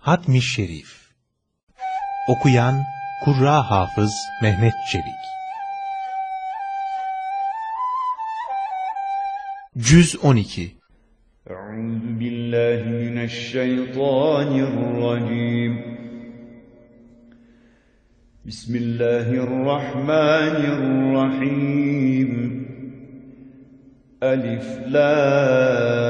Hatmi Şerif. Okuyan Kurra Hafız Mehmet Çelik. Cüz 12 Euzu billahi mineşşeytanirracim Bismillahirrahmanirrahim. Elif Lam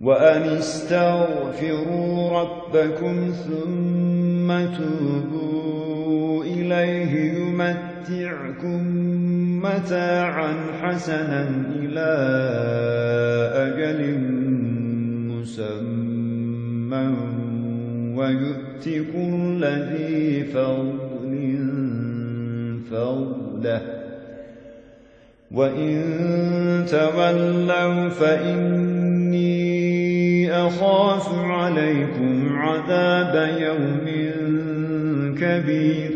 وأن استغفروا ربكم ثم توبوا إليه يمتعكم متاعا حسنا إلى أجل مسمى ويؤتك الذي فضل فضله وإن تولوا فإني أخاف عليكم عذاب يوم كبير.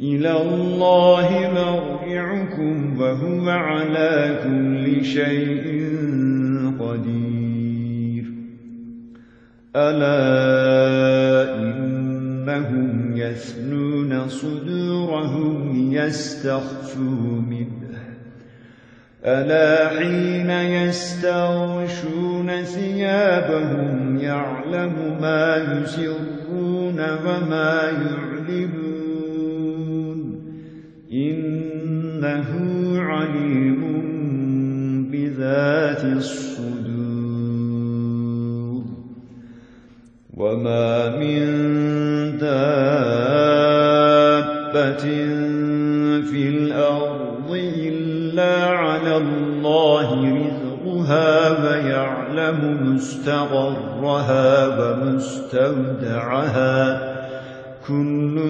إلى الله مرجعكم وهو على كل شيء قدير. ألا إنهم يثنون صدورهم يستخفوا منه. ألا حين يستغشون ثيابهم يعلم ما يسرون وما يعلمون إنه عليم بذات الصدور. وما من دابة في الأرض إلا على الله رزقها ويعلم مستقرها ومستودعها. كل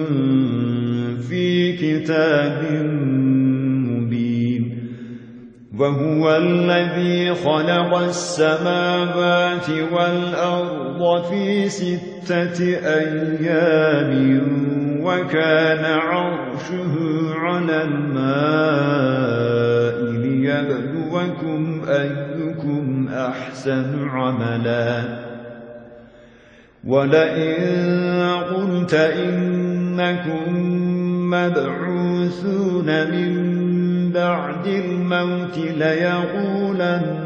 في كتاب مبين. وهو الذي خلق السماوات والأرض في ستة أيام وكان عرشه على الماء. ليبلوكم أيكم أحسن عملا ولئن قلت إنكم مبعوثون من بعد الموت ليقولن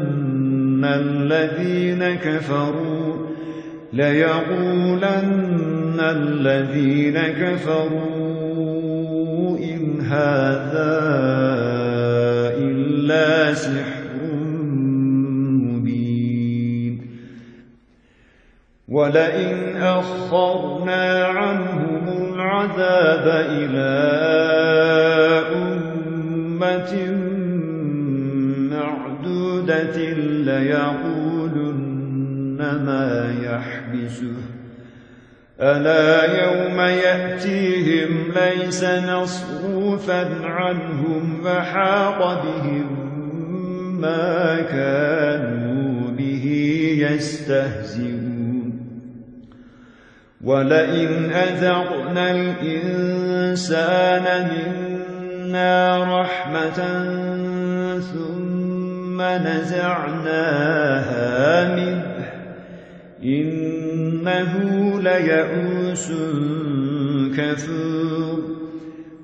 الذين كفروا ليقولن الذين كفروا إن هذا إلا سحر مبين. ولئن أخرنا عنهم العذاب إلى أمة معدودة ليقولن ما يحبسه. ألا يوم يأتيهم ليس نصروفا عنهم وحاق بهم ما كانوا به يستهزئون. ولئن أذقنا الإنسان منا رحمة ثم نزعناها منه إنه ليئوس كفور.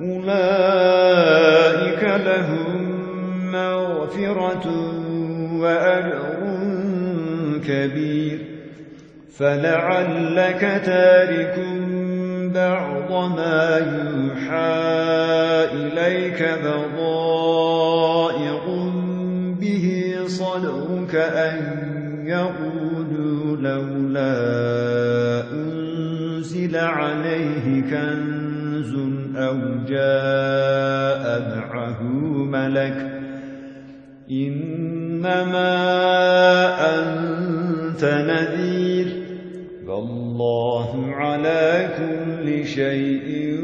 أولئك لهم مغفرة وأجر كبير فلعلك تارك بعض ما يوحى إليك بضائق به صدرك أن يقولوا لولا أنزل عليه كنز أو جاء معه ملك إنما أنت نذير فالله على كل شيء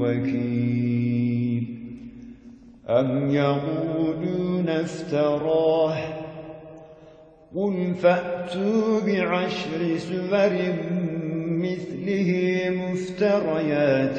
وكيل أم يقولون افتراه قل فأتوا بعشر سور مثله مفتريات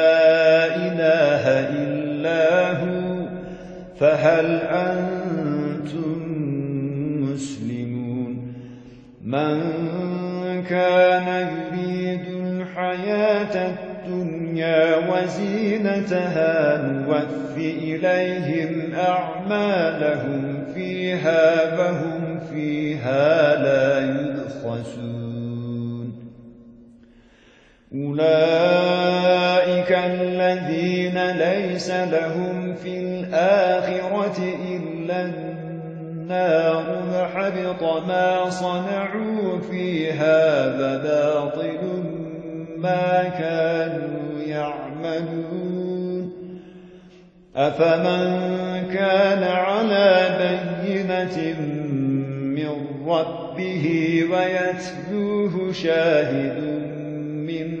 إلا فهل أنتم مسلمون؟ من كان يريد الحياة الدنيا وزينتها نوف إليهم أعمالهم فيها فهم فيها لا يبخسون. أولئك الذين ليس لهم في الآخرة إلا النار فحبط ما صنعوا فيها فباطل ما كانوا يعملون. أفمن كان على بينة من ربه ويتلوه شاهد منه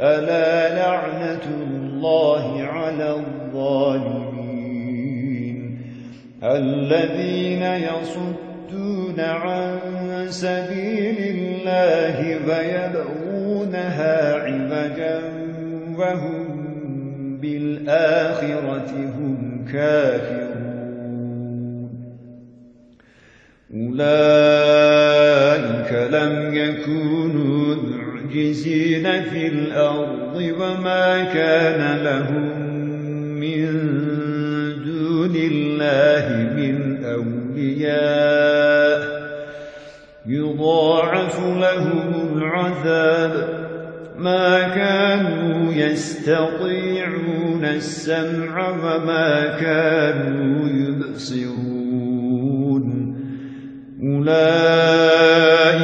ألا لعنة الله على الظالمين الذين يصدون عن سبيل الله ويبغونها عوجا وهم بالآخرة هم كافرون أولئك لم يكونوا معجزين في الأرض وما كان لهم من دون الله من أولياء يضاعف لهم العذاب ما كانوا يستطيعون السمع وما كانوا يبصرون أولئك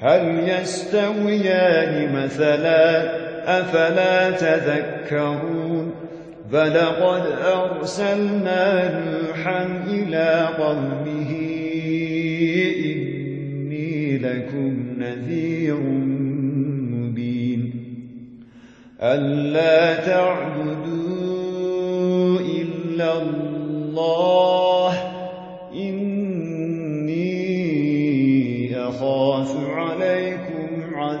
هل يستويان مثلا أفلا تذكرون فلقد أرسلنا نوحا إلى قومه إني لكم نذير مبين ألا تعبدوا إلا الله إني أخاف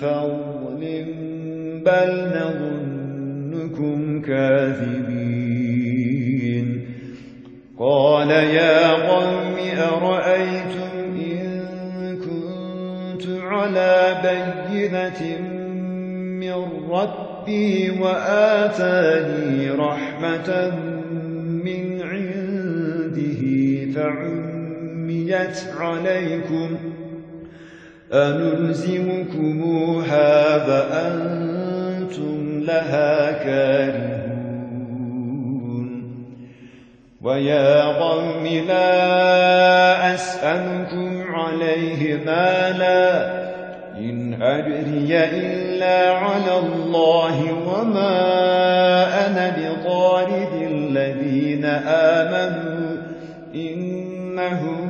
فضل بل نظنكم كاذبين قال يا قوم أرأيتم إن كنت على بينة من ربي وآتاني رحمة من عنده فعميت عليكم أنلزمكموها فأنتم لها كارهون ويا قوم لا أسألكم عليه مالا إن أجري إلا على الله وما أنا بطارد الذين آمنوا إنهم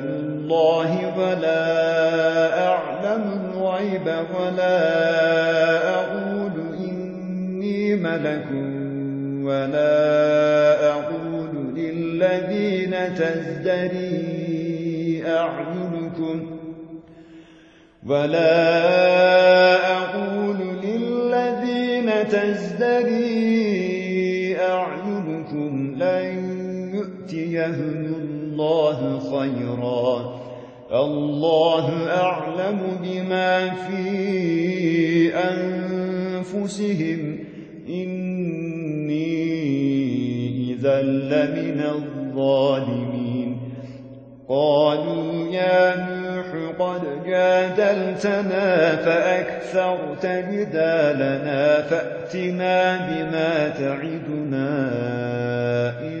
الله ولا أعلم الغيب ولا أقول إني ملك ولا أقول للذين تزدري أعينكم ولا أقول للذين تزدري أعينكم لن يؤتيهم الله خيرا. الله أعلم بما في أنفسهم. إني إذا لمن الظالمين. قالوا يا نوح قد جادلتنا فأكثرت جدالنا فأتنا بما تعدنا إن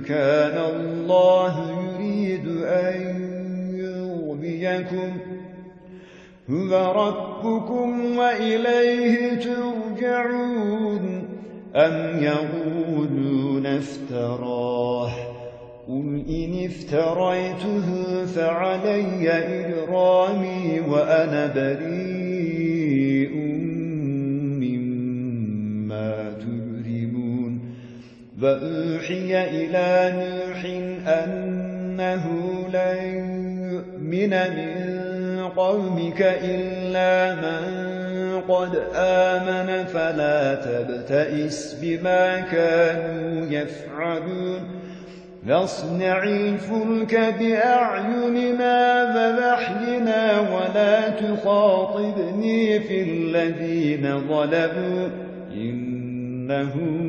كان الله يريد أن يغبيكم هو ربكم وإليه ترجعون. أم يقولون افتراه؟ قل إن افتريته فعلي إجرامي وأنا بريء. وأوحي إلى نوح أنه لن يؤمن من قومك إلا من قد آمن فلا تبتئس بما كانوا يفعلون فاصنع الفلك بأعيننا وبحرنا ولا تخاطبني في الذين ظلموا إنهم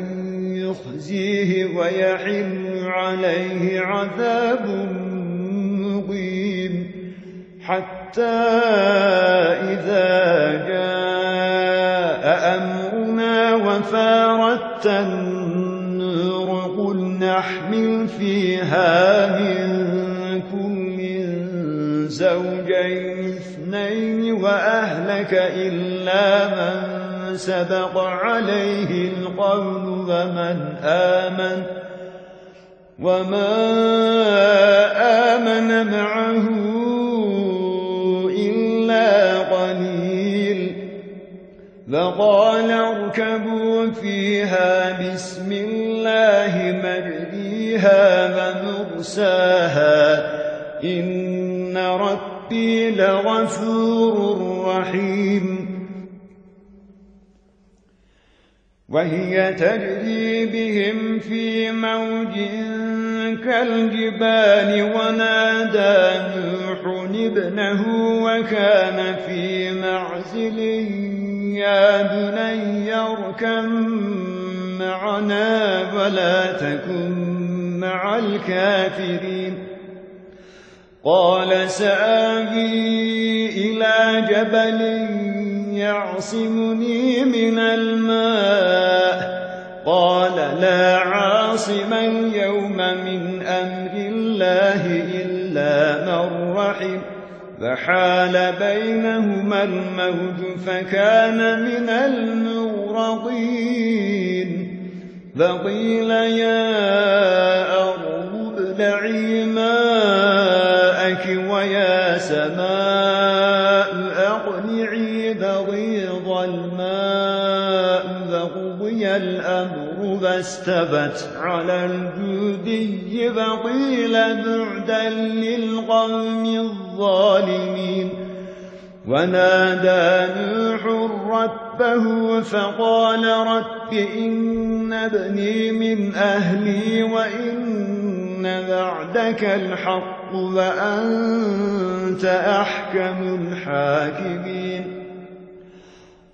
يخزيه ويحل عليه عذاب مقيم. حتى إذا جاء أمرنا وفارت النور قل نحمل فيها من كل زوجين اثنين وأهلك إلا من سبق عليه القول ومن آمن وما آمن معه إلا قليل. فقال اركبوا فيها بسم الله مجريها ومرساها إن ربي لغفور رحيم. وهي تجري بهم في موج كالجبال ونادى نوح ابنه وكان في معزل يا بني اركم معنا ولا تكن مع الكافرين. قال سآوي إلى جبل يعصمني من الماء. قال لا عاصم اليوم من أمر الله إلا من رحم. فحال بينهما الموج فكان من المغرقين فقيل يا أرض ابلعي ماءك ويا سماء الأمر فاستبت على الجودي فقيل بعدا للقوم الظالمين. ونادى نوح ربه فقال رب إن ابني من أهلي وإن بعدك الحق وأنت أحكم الحاكمين.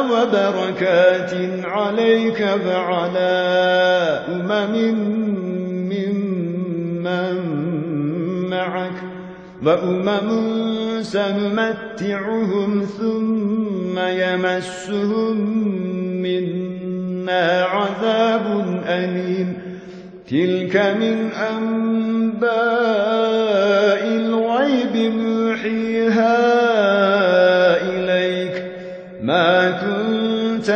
وبركات عليك وعلى أمم ممن معك وأمم سنمتعهم ثم يمسهم منا عذاب أليم. تلك من أنباء الغيب نوحيها.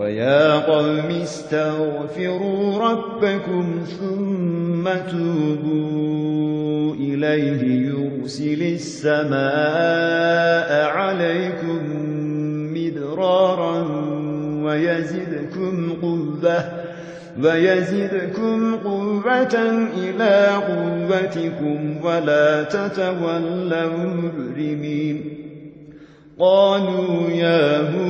ويا قوم استغفروا ربكم ثم توبوا إليه يرسل السماء عليكم مدرارا ويزدكم قوة ويزدكم قوة إلى قوتكم ولا تتولوا مجرمين قالوا يا هود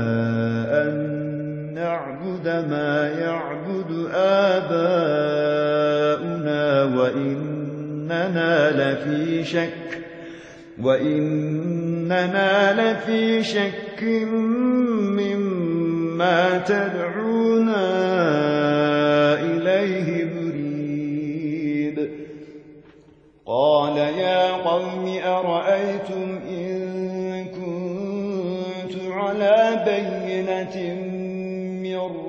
نعبد ما يعبد آباؤنا وإننا لفي شك وإننا لفي شك مما تدعونا إليه مريد قال يا قوم أرأيتم إن كنت على بينة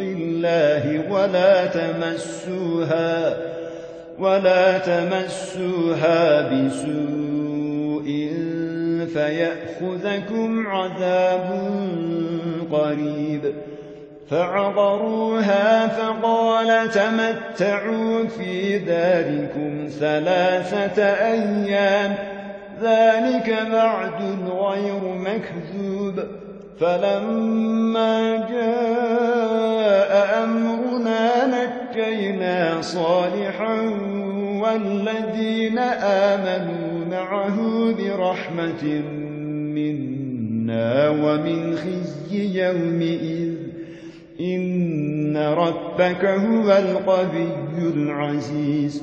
الله ولا تمسوها ولا تمسوها بسوء فيأخذكم عذاب قريب. فعقروها فقال تمتعوا في داركم ثلاثة أيام ذلك بعد غير مكذوب. فلما جاء أمرنا نجينا صالحا والذين آمنوا معه برحمة منا ومن خزي يومئذ. إن ربك هو القوي العزيز.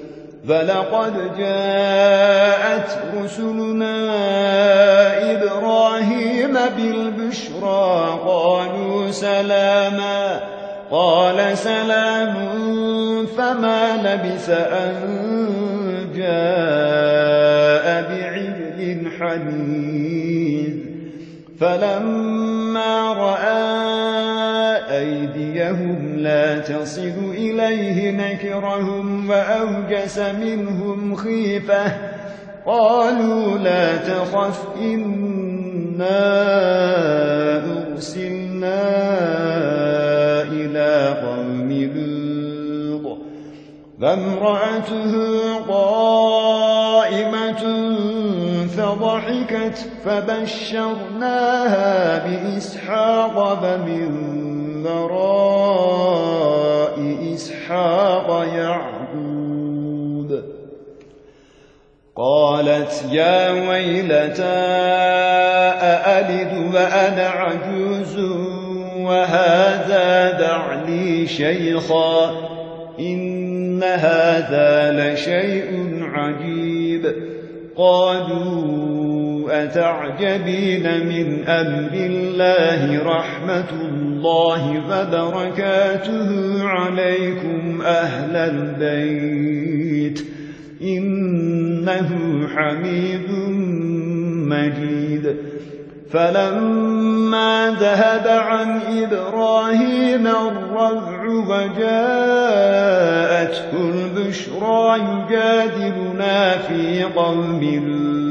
فلقد جاءت رسلنا إبراهيم بالبشرى. قالوا سلاما. قال سلام فما لبث أن جاء بعجل حنيذ. فلما رأى أيديهم لا تصل إليه نكرهم وأوجس منهم خيفة. قالوا لا تخف إنا أرسلنا إلى قوم لوط. فامرأته قائمة فضحكت فبشرناها بإسحاق فمن وراء إسحاق يعقوب قالت يا ويلتى أألد وأنا عجوز وهذا بعلي شيخا إن هذا لشيء عجيب. قالوا أتعجبين من أمر الله رحمة الله وبركاته عليكم أهل البيت إنه حميد مجيد فلما ذهب عن إبراهيم الربع وجاءته البشرى يجادلنا في قوم لوط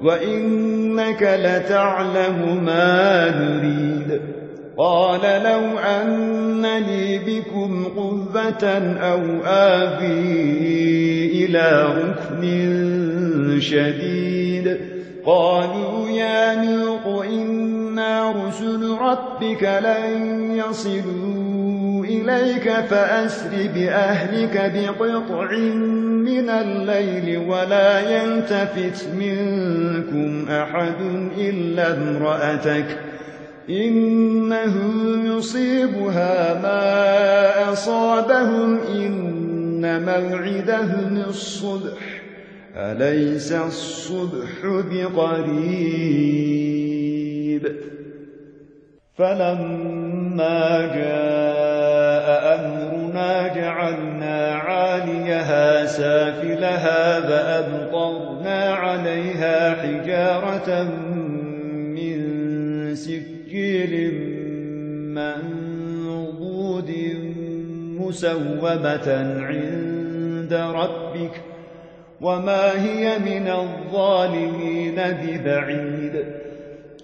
وإنك لتعلم ما نريد قال لو أن لي بكم قوة أو آبي إلى ركن شديد قالوا يا نوق إنا رسل ربك لن يصلوا إليك فأسر بأهلك بقطع من الليل ولا يلتفت منكم أحد إلا امرأتك إنه يصيبها ما أصابهم إن موعدهم الصبح أليس الصبح بقريب فلما جاء أمرنا جعلنا عاليها سافلها فأبطرنا عليها حجارة من سجيل منضود مسومة عند ربك وما هي من الظالمين ببعيد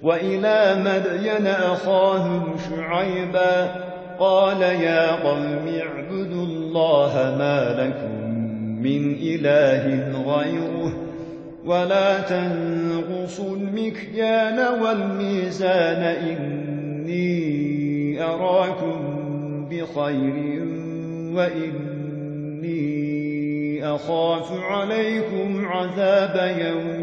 وإلى مدين أخاهم شعيبا قال يا قوم اعبدوا الله ما لكم من إله غيره ولا تنقصوا المكيال والميزان إني أراكم بخير وإني أخاف عليكم عذاب يوم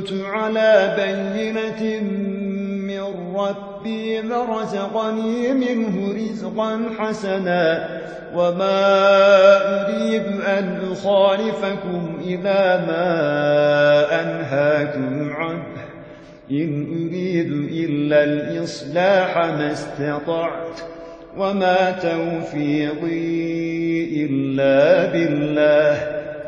كنت على بينة من ربي مرزقني منه رزقا حسنا وما أريد أن أخالفكم إلى ما أنهاكم عنه. إن أريد إلا الإصلاح ما استطعت وما توفيقي إلا بالله.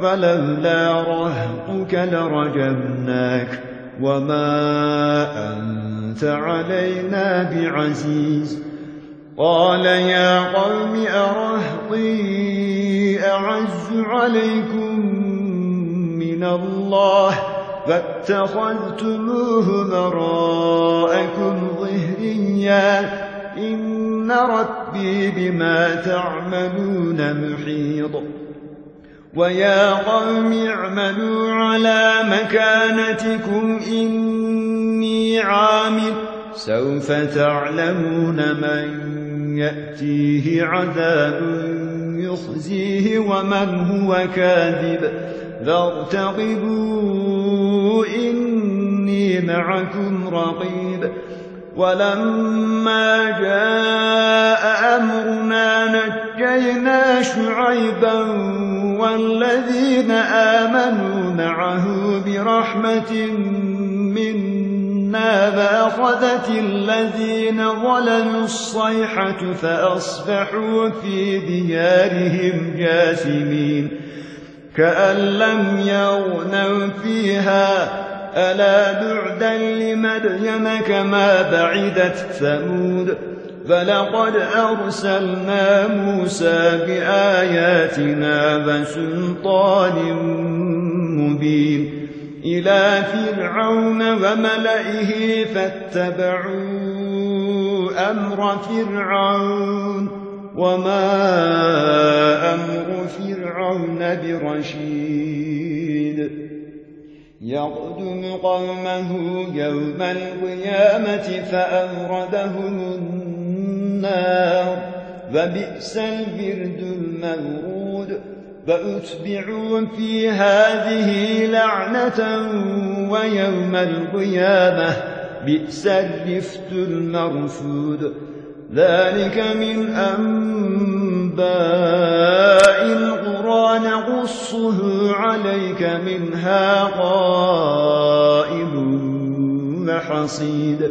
فلولا رهطك لرجمناك وما أنت علينا بعزيز. قال يا قوم أرهطي أعز عليكم من الله. فاتخذتموه براءكم ظهريا. إن ربي بما تعملون محيط. ويا قوم اعملوا على مكانتكم إني عامل سوف تعلمون من يأتيه عذاب يخزيه ومن هو كاذب فارتقبوا إني معكم رقيب ولما جاء أمرنا نجينا شعيبا والذين آمنوا معه برحمة منا فأخذت الذين ظلموا الصيحة فأصبحوا في ديارهم جاثمين كأن لم يغنوا فيها ألا بعدا لمدين كما بعدت ثمود فلقد أرسلنا موسى بآياتنا وسلطان مبين إلى فرعون وملئه فاتبعوا أمر فرعون وما أمر فرعون برشيد يقدم قومه يوم القيامة فأوردهم النار وبئس البرد المورود. فأتبعوا في هذه لعنة ويوم القيامة بئس الرفت المرفود. ذلك من أنباء القرى نقصه عليك منها قائم وحصيد.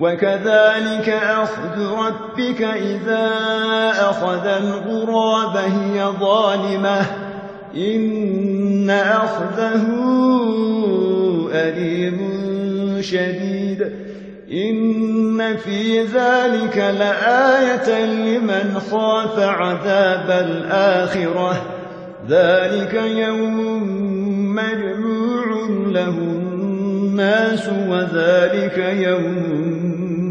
وكذلك أخذ ربك إذا أخذ الغراب هي ظالمة. إن أخذه أليم شديد. إن في ذلك لآية لمن خاف عذاب الآخرة. ذلك يوم مجموع له الناس وذلك يوم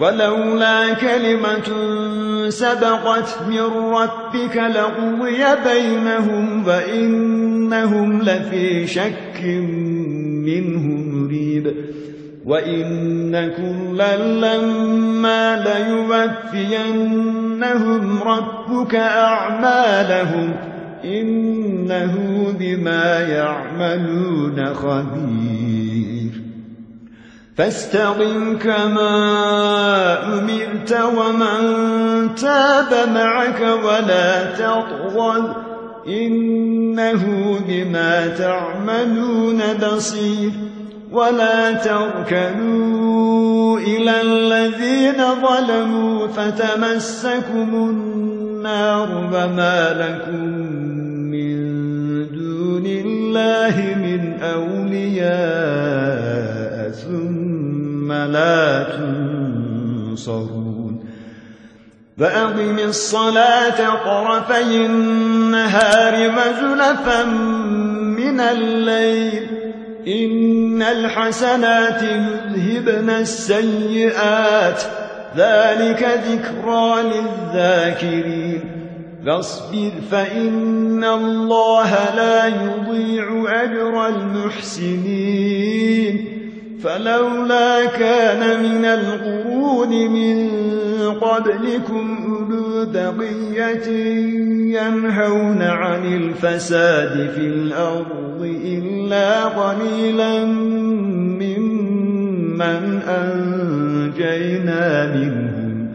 ولولا كلمة سبقت من ربك لقضي بينهم وإنهم لفي شك منه مريب. وإن كلا لما ليوفينهم ربك أعمالهم إنه بما يعملون خبير. فاستقم كما أمرت ومن تاب معك ولا تطغل إنه بما تعملون بصير. ولا تركنوا إلى الذين ظلموا فتمسكم النار وما لكم من دون الله من أولياء. ثم لا تنصرون فأقم الصلاة طرفي النهار وزلفا من الليل. إن الحسنات يذهبن السيئات. ذلك ذكرى للذاكرين. فاصبر فإن الله لا يضيع أجر المحسنين. فلولا كان من القرون من قبلكم أولو بقية ينهون عن الفساد في الأرض إلا قليلا ممن أنجينا منهم.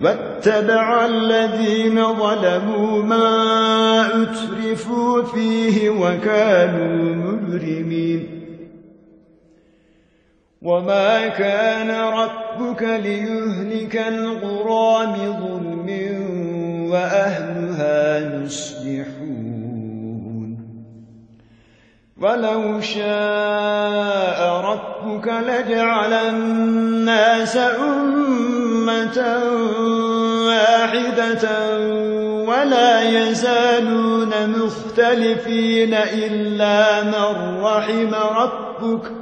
واتبع الذين ظلموا ما أترفوا فيه وكانوا مجرمين. وما كان ربك ليهلك القرى بظلم وأهلها مصلحون ولو شاء ربك لجعل الناس أمة واحدة ولا يزالون مختلفين إلا من رحم ربك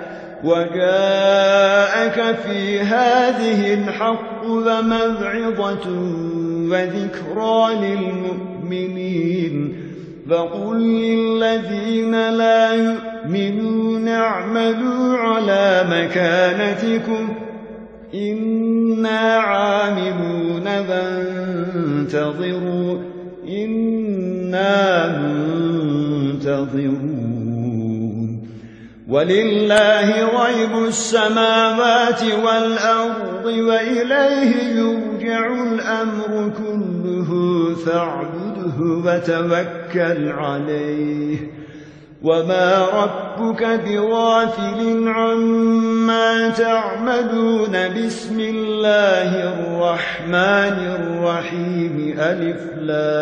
وجاءك في هذه الحق وموعظة وذكرى للمؤمنين. فقل للذين لا يؤمنون اعملوا على مكانتكم. إنا عاملون فانتظروا. إنا منتظرون. ولله غيب السماوات والأرض وإليه يرجع الأمر كله فاعبده وتوكل عليه. وما ربك بغافل عما تعمدون بسم الله الرحمن الرحيم. ألف لامرأ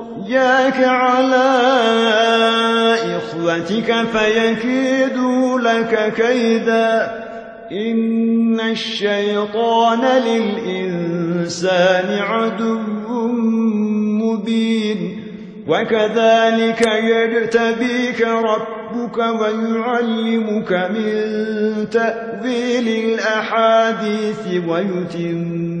رؤياك على إخوتك فيكيدوا لك كيدا إن الشيطان للإنسان عدو مبين وكذلك يجتبيك ربك ويعلمك من تأويل الأحاديث ويتم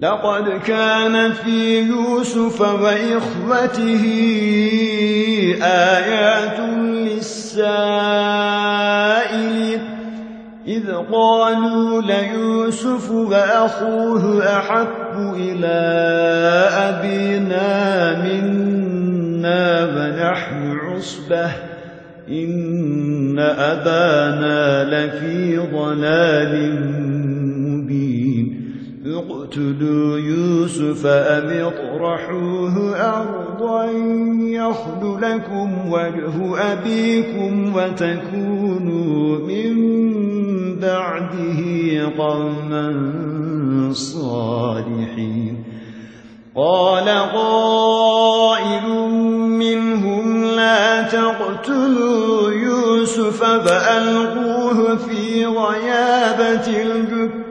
لقد كان في يوسف وإخوته آيات للسائل إذ قالوا ليوسف وأخوه أحب إلى أبينا منا ونحن عصبة إن أبانا لفي ضلال اقتلوا يوسف أم اطرحوه أرضا يخل لكم وجه أبيكم وتكونوا من بعده قوما صالحين. قال قائل منهم لا تقتلوا يوسف فألقوه في غيابة الجب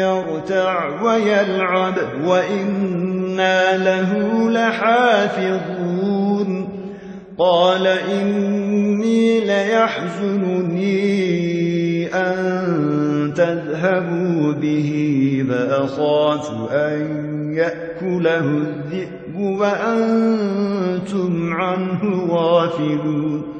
يرتع ويلعب وإنا له لحافظون. قال إني ليحزنني أن تذهبوا به فأخاف أن يأكله الذئب وأنتم عنه غافلون.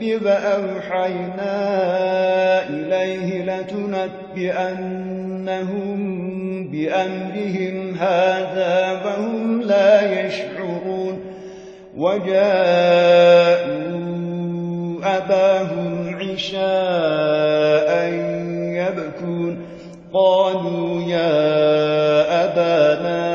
فأوحينا إليه لتنبئنهم بأمرهم هذا وهم لا يشعرون. وجاءوا أباهم عشاء يبكون. قالوا يا أبانا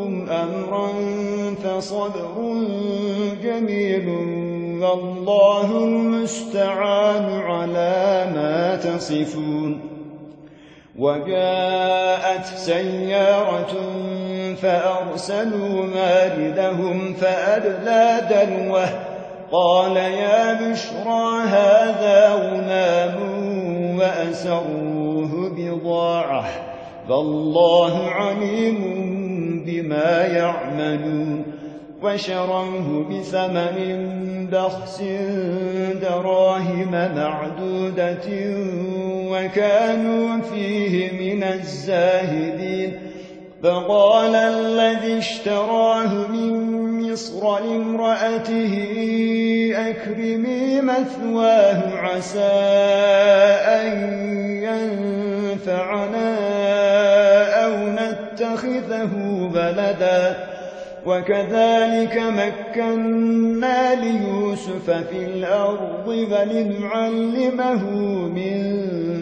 أمرا فصبر جميل والله المستعان على ما تصفون. وجاءت سيارة فأرسلوا ماردهم فأدلى دلوه. قال يا بشرى هذا غلام وأسروه بضاعة. فالله عليم بما يعملون وشروه بثمن بخس دراهم معدودة وكانوا فيه من الزاهدين فقال الذي اشتراه من مصر لامرأته أكرمي مثواه عسى أن ينفعنا نتخذه بلدا وكذلك مكنا ليوسف في الأرض ولنعلمه من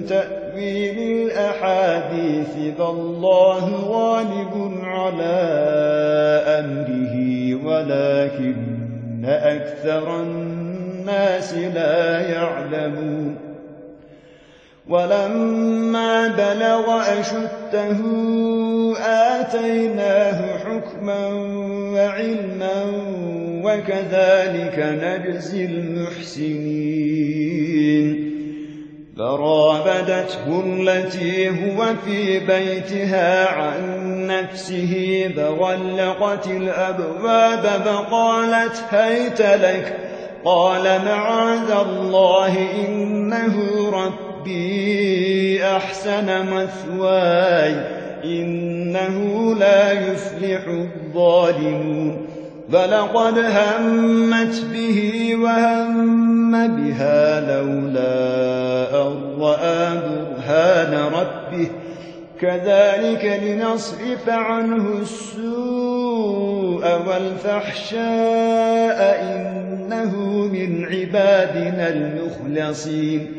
تأويل الأحاديث فالله غالب على أمره ولكن أكثر الناس لا يعلمون ولما بلغ أشده آتيناه حكما وعلما وكذلك نجزي المحسنين. فراودته التي هو في بيتها عن نفسه فغلقت الأبواب فقالت هيت لك؟ قال معاذ الله إنه ربي أحسن مثواي. إنه لا يفلح الظالمون. فلقد همت به وهم بها لولا أن رأى برهان ربه. كذلك لنصرف عنه السوء والفحشاء إنه من عبادنا المخلصين.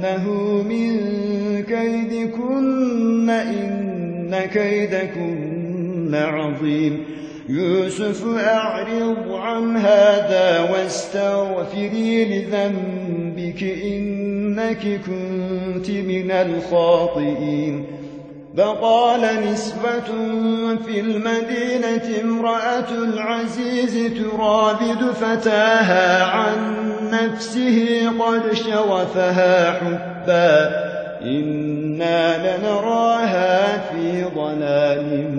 إنه من كيدكن إن كيدكن عظيم يوسف أعرض عن هذا واستغفري لذنبك إنك كنت من الخاطئين فقال نسبة في المدينة امرأة العزيز ترابد فتاها عن نفسه قد شوفها حبا. إنا لنراها في ضلال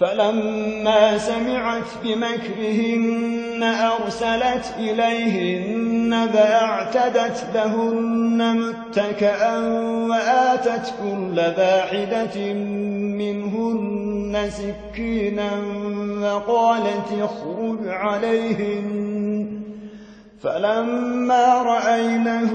فلما سمعت بمكرهن أرسلت إليهن فأعتدت لهن متكأا وآتت كل باحدة منهن سكينا وقالت اخرج عليهن. فلما رأينه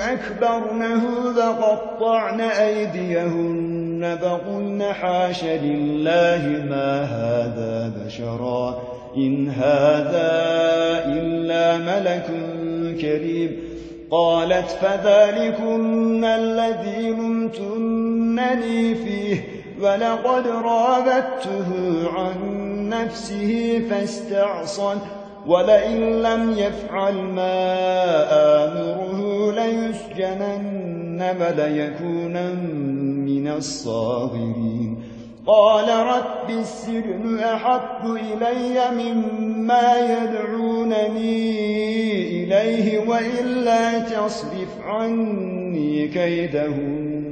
أكبرنه فقطعن أيديهن فقلن حاش لله ما هذا بشرا. إن هذا إلا ملك كريم. قالت فذلكن الذي لمتنني فيه. ولقد رابته عن نفسه فاستعصن ولئن لم يفعل ما آمره ليسجنن وليكونن من الصاغرين. قال رب السجن أحب إلي مما يدعونني إليه وإلا تصرف عني كيدهن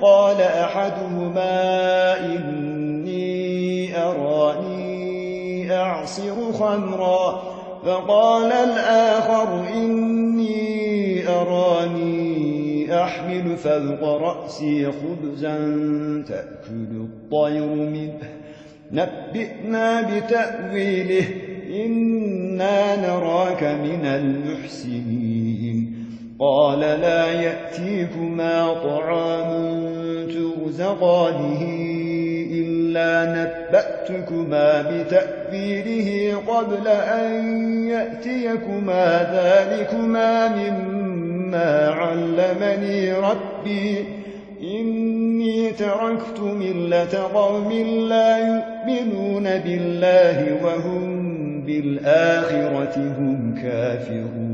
قال أحدهما إني أراني أعصر خمرا فقال الآخر إني أراني أحمل فوق رأسي خبزا تأكل الطير منه. نبئنا بتأويله. إنا نراك من المحسنين. قال لا يأتيكما طعام ترزقانه إلا نبأتكما بتأويله قبل أن يأتيكما ذلكما مما علمني ربي. إني تركت ملة قوم لا يؤمنون بالله وهم بالآخرة هم كافرون.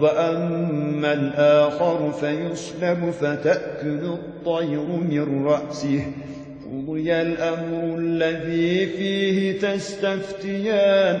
وأما الآخر فيسلم فتأكل الطير من رأسه قضي الأمر الذي فيه تستفتيان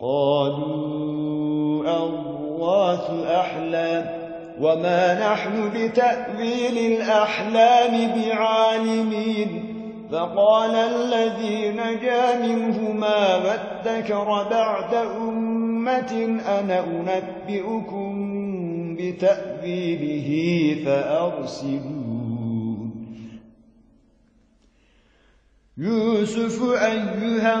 قالوا أضواث أحلام وما نحن بتأويل الأحلام بعالمين فقال الذي نجا منهما وادكر بعد أمة أنا أنبئكم بتأويله فأرسلون. يوسف أيها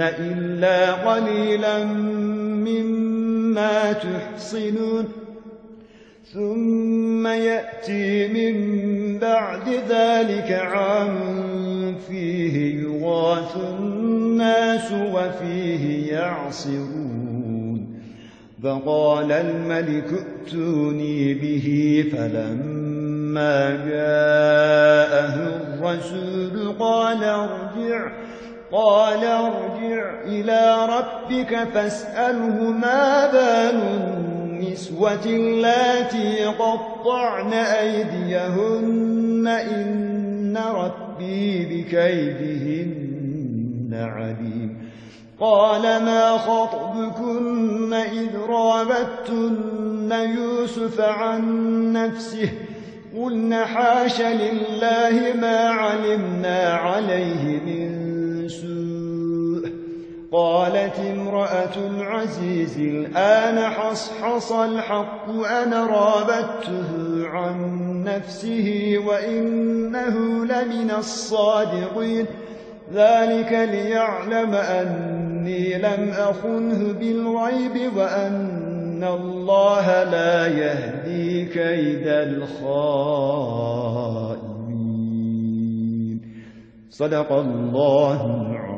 إلا قليلا مما تحصنون ثم يأتي من بعد ذلك عام فيه يغاث الناس وفيه يعصرون فقال الملك ائتوني به فلما جاءه الرسول قال ارجع قال ارجع إلى ربك فاسأله ما بال النسوة اللاتي قطعن أيديهن إن ربي بكيدهن عليم. قال ما خطبكن إذ رابتن يوسف عن نفسه؟ قلن حاش لله ما علمنا عليه من قالت امرأة العزيز الآن حصحص الحق أنا رابته عن نفسه وإنه لمن الصادقين. ذلك ليعلم أني لم أخنه بالغيب وأن الله لا يهدي كيد الخائنين. صدق الله العظيم.